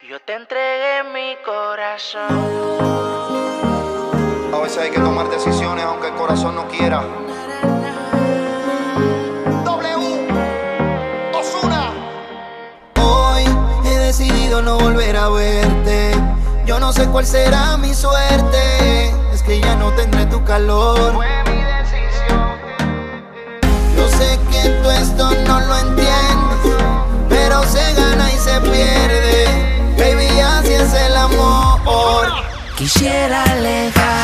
Yo te entregué mi corazón. A veces hay que tomar decisiones aunque el corazón no quiera. W. Osuna. Hoy he decidido no volver a verte. Yo no sé cuál será mi suerte. Es que ya no tendré tu calor. Quisiera alejarme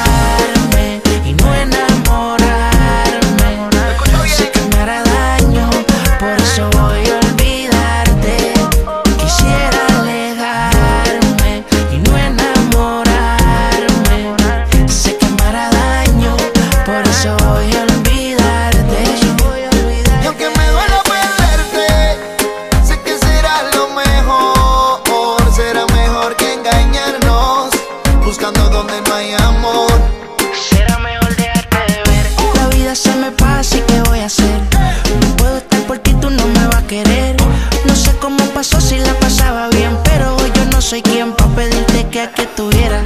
donde no hay amor. Será mejor dejarte de ver. La vida se me pasa y qué voy a hacer. No puedo estar por ti, tú no me vas a querer. No sé cómo pasó si la pasaba bien, pero hoy yo no soy quien para pedirte que aquí estuviera.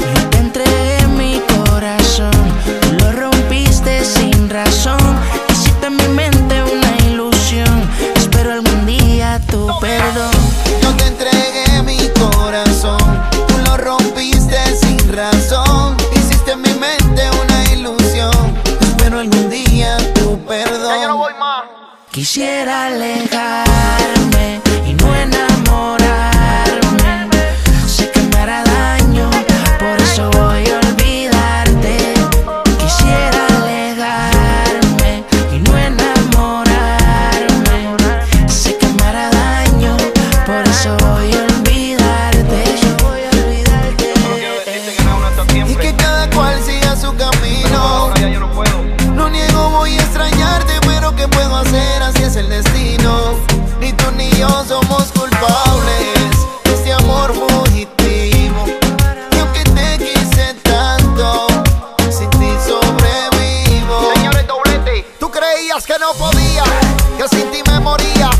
Quisiera alejarme no podía, que sin ti me moría,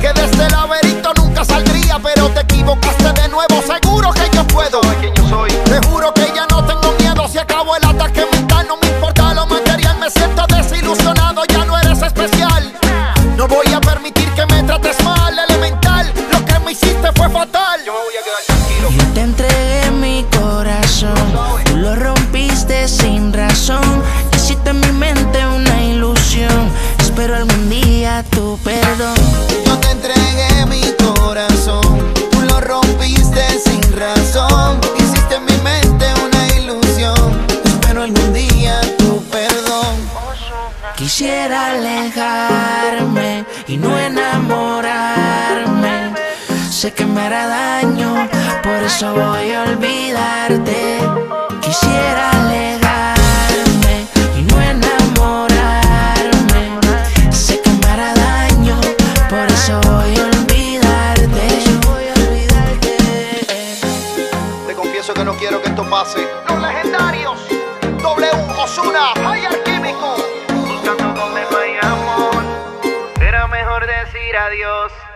que de este laberinto nunca saldría, pero te equivocaste de nuevo. Seguro que yo puedo. Te juro que ya no tengo miedo Si acabo el ataque mental No Quisiera alejarme y no enamorarme. Sé que me hará daño, por eso voy a olvidarte. Quisiera alejarme y no enamorarme. Sé que me hará daño, por eso voy a olvidarte. Te confieso que no quiero que esto pase. Los legendarios. W. Osuna. Hay decir adiós.